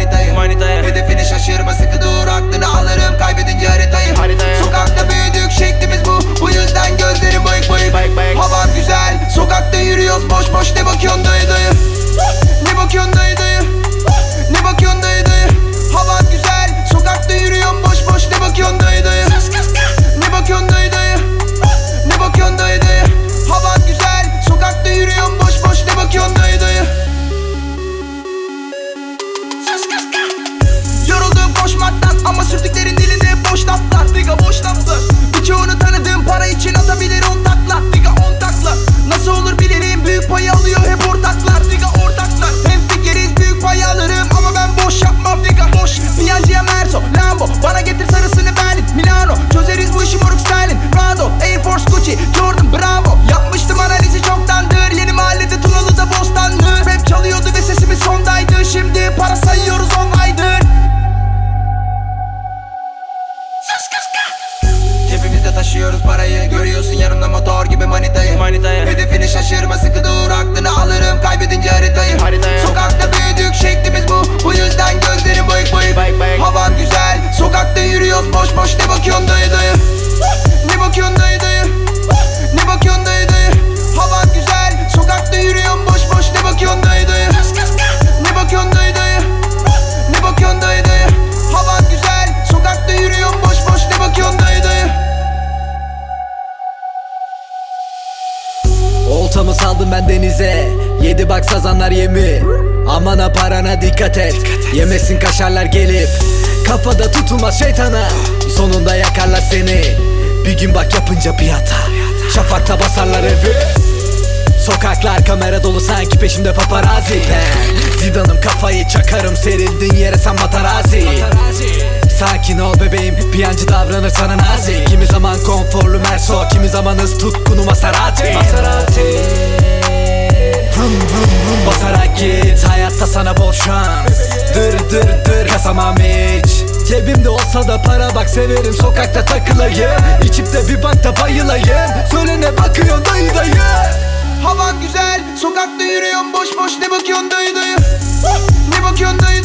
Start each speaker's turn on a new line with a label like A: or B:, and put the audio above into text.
A: anything. Pay alıyor hep ortaklar Diga ortaklar. Hem fikiriz büyük pay alırım ama ben boş yapmam Diga. Boş. Piyancıya Merso Lambo. Bana getir sarısını Berlin Milano. Çözeriz bu işi moruk styling Prado Air Force Gucci Jordan Bravo. Yapmıştım analizi çoktandır Yeni mahallede Tunalı'da Bostanlı Rap çalıyordu ve sesimiz sondaydı Şimdi para sayıyoruz on aydır. Cebimizde taşıyoruz parayı Görüyorsun yanımda motor gibi manitayı.
B: Manitaya.
A: Şaşırma sıkı dur aklını alırım. Kaybedince haritayı
C: Oltamı saldım ben denize. Yedi bak sazanlar yemi. Aman ha parana dikkat et. Yemesin kaşarlar gelip. Kafada tutulmaz şeytana. Sonunda yakarlar seni. Bir gün bak yapınca bir hata. Şafakta basarlar evi. Sokaklar kamera dolu sanki peşimde paparazzi. Ben Çakarım serildin yere sen matarazi Sakin ol bebeğim piyancı davranır sana nazik Kimi zaman konforlu Merso kimi zaman hız tutkunu Maserati. Maserati. Vrum vrum vrum basarak git Hayatta sana bol şans. Dır dır dır. Kasamam hiç. Cebimde olsa da para bak severim. Sokakta takılayım. İçip de bir bankta bayılayım. Söyle ne bakıyorsun dayı dayı?
A: Havan güzel Sokakta yürüyorum. Boş boş Ne bakıyorsun dayı dayı Ne bakıyorsun